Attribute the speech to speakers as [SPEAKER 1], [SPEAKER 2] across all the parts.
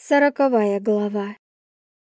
[SPEAKER 1] Сороковая глава.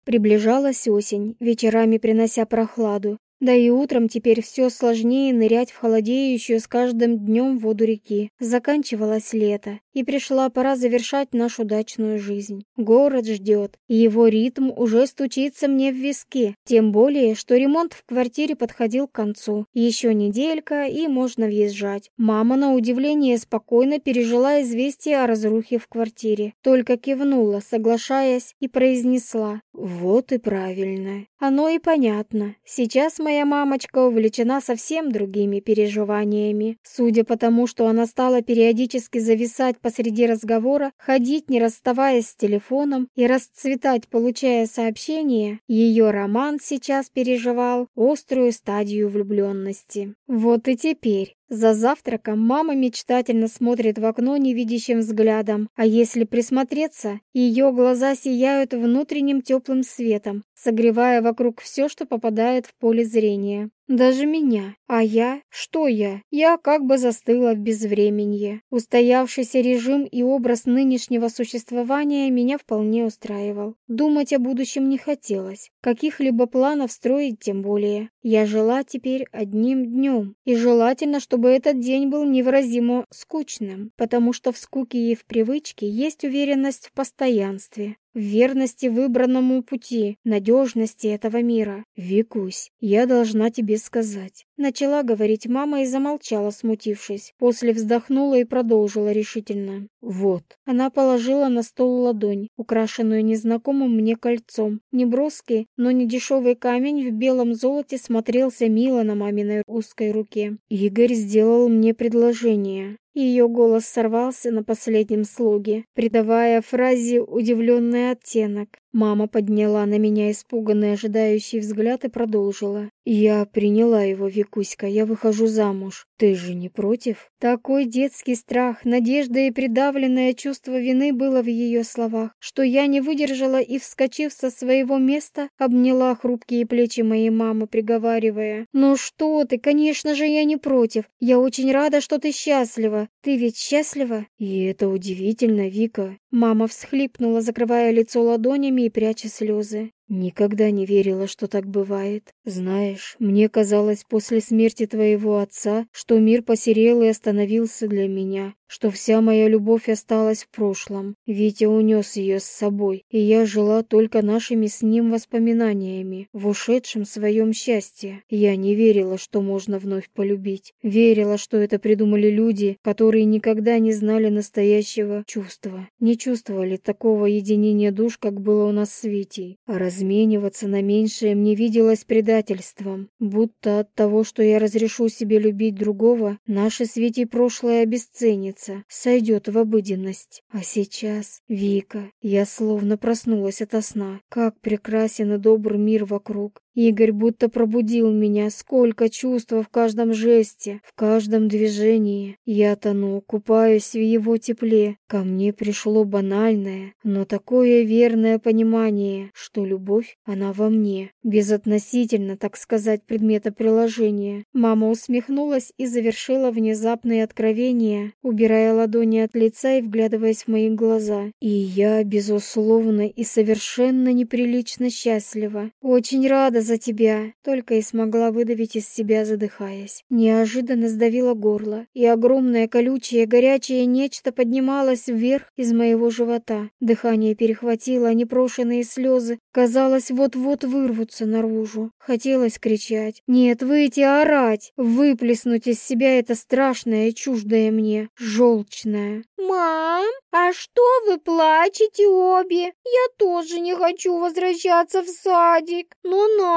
[SPEAKER 1] Приближалась осень, вечерами принося прохладу, да и утром теперь все сложнее нырять в холодеющую с каждым днем воду реки. Заканчивалось лето, и пришла пора завершать нашу дачную жизнь. Город ждет, и его ритм уже стучится мне в виски. Тем более, что ремонт в квартире подходил к концу. Еще неделька, и можно въезжать. Мама, на удивление, спокойно пережила известие о разрухе в квартире. Только кивнула, соглашаясь, и произнесла «Вот и правильно». Оно и понятно. Сейчас моя мамочка увлечена совсем другими переживаниями. Судя по тому, что она стала периодически зависать посреди разговора, ходить, не расставаясь с телефоном, и расцветать, получая сообщения, ее роман сейчас переживал острую стадию влюбленности. Вот и теперь, за завтраком мама мечтательно смотрит в окно невидящим взглядом, а если присмотреться, ее глаза сияют внутренним теплым светом, согревая вокруг все, что попадает в поле зрения. Даже меня. А я? Что я? Я как бы застыла в безвременье. Устоявшийся режим и образ нынешнего существования меня вполне устраивал. Думать о будущем не хотелось. Каких-либо планов строить тем более. Я жила теперь одним днем. И желательно, чтобы этот день был невыразимо скучным, потому что в скуке и в привычке есть уверенность в постоянстве в верности выбранному пути, надежности этого мира. Викусь, я должна тебе сказать. Начала говорить мама и замолчала, смутившись. После вздохнула и продолжила решительно. Вот. Она положила на стол ладонь, украшенную незнакомым мне кольцом. Неброский, но не дешевый камень в белом золоте смотрелся мило на маминой узкой руке. Игорь сделал мне предложение. Ее голос сорвался на последнем слоге, придавая фразе удивленный оттенок. Мама подняла на меня испуганный ожидающий взгляд и продолжила. «Я приняла его, Викуська, я выхожу замуж. Ты же не против?» Такой детский страх, надежда и придавленное чувство вины было в ее словах, что я не выдержала и, вскочив со своего места, обняла хрупкие плечи моей мамы, приговаривая. «Ну что ты, конечно же, я не против. Я очень рада, что ты счастлива. Ты ведь счастлива?» «И это удивительно, Вика». Мама всхлипнула, закрывая лицо ладонями и пряча слезы. Никогда не верила, что так бывает. Знаешь, мне казалось после смерти твоего отца, что мир посерел и остановился для меня, что вся моя любовь осталась в прошлом. Витя унес ее с собой, и я жила только нашими с ним воспоминаниями, в ушедшем своем счастье. Я не верила, что можно вновь полюбить. Верила, что это придумали люди, которые никогда не знали настоящего чувства. Не чувствовали такого единения душ, как было у нас с Витей. А раз Размениваться на меньшее мне виделось предательством, будто от того, что я разрешу себе любить другого, наше свете прошлое обесценится, сойдет в обыденность. А сейчас, Вика, я словно проснулась ото сна. Как прекрасен и добр мир вокруг, Игорь будто пробудил меня, сколько чувств в каждом жесте, в каждом движении. Я тону, купаюсь в его тепле. Ко мне пришло банальное, но такое верное понимание, что любовь, она во мне, безотносительно, так сказать, предмета приложения. Мама усмехнулась и завершила внезапное откровение, убирая ладони от лица и вглядываясь в мои глаза. И я, безусловно, и совершенно неприлично счастлива. Очень рада за тебя!» Только и смогла выдавить из себя, задыхаясь. Неожиданно сдавило горло, и огромное колючее горячее нечто поднималось вверх из моего живота. Дыхание перехватило, непрошенные слезы, казалось, вот-вот вырвутся наружу. Хотелось кричать. Нет, выйти, орать, выплеснуть из себя это страшное чуждое мне, желчное.
[SPEAKER 2] «Мам, а что вы плачете обе? Я тоже не хочу возвращаться в садик, но надо!»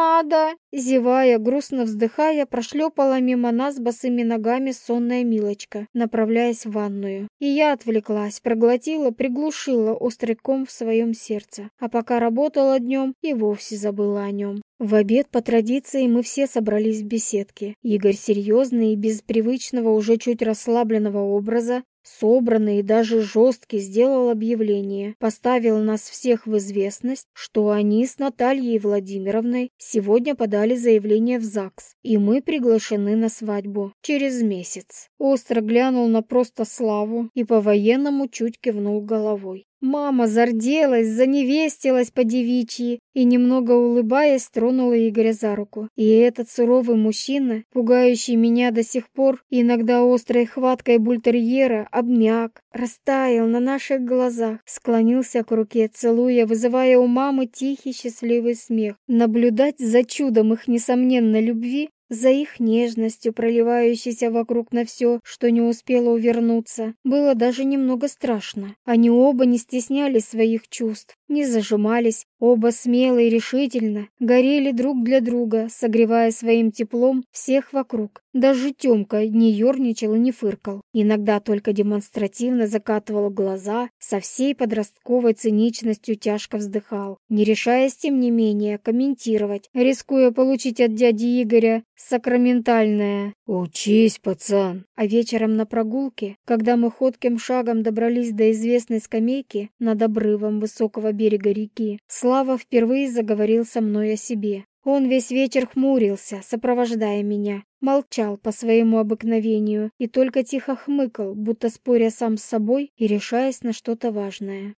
[SPEAKER 1] Зевая, грустно вздыхая, прошлепала мимо нас босыми ногами сонная Милочка, направляясь в ванную. И я отвлеклась, проглотила, приглушила острый ком в своем сердце. А пока работала днем, и вовсе забыла о нем. В обед по традиции мы все собрались в беседке. Игорь серьезный и без привычного уже чуть расслабленного образа собранный и даже жесткий, сделал объявление, поставил нас всех в известность, что они с Натальей Владимировной сегодня подали заявление в ЗАГС, и мы приглашены на свадьбу через месяц. Остро глянул на просто славу и по-военному чуть кивнул головой. Мама зарделась, заневестилась по девичьи и, немного улыбаясь, тронула Игоря за руку. И этот суровый мужчина, пугающий меня до сих пор, иногда острой хваткой бультерьера, обмяк, растаял на наших глазах, склонился к руке, целуя, вызывая у мамы тихий счастливый смех. Наблюдать за чудом их несомненно любви за их нежностью, проливающейся вокруг на все, что не успело увернуться, было даже немного страшно. Они оба не стеснялись своих чувств, не зажимались, оба смело и решительно горели друг для друга, согревая своим теплом всех вокруг. Даже Тёмка не ерничал и не фыркал. Иногда только демонстративно закатывал глаза, со всей подростковой циничностью тяжко вздыхал, не решаясь, тем не менее, комментировать, рискуя получить от дяди Игоря сакраментальное «Учись, пацан!» А вечером на прогулке, когда мы ходким шагом добрались до известной скамейки над обрывом высокого берега реки, Слава впервые заговорил со мной о себе. Он весь вечер хмурился, сопровождая меня, молчал по своему обыкновению и только тихо хмыкал, будто споря сам с собой и решаясь на что-то важное.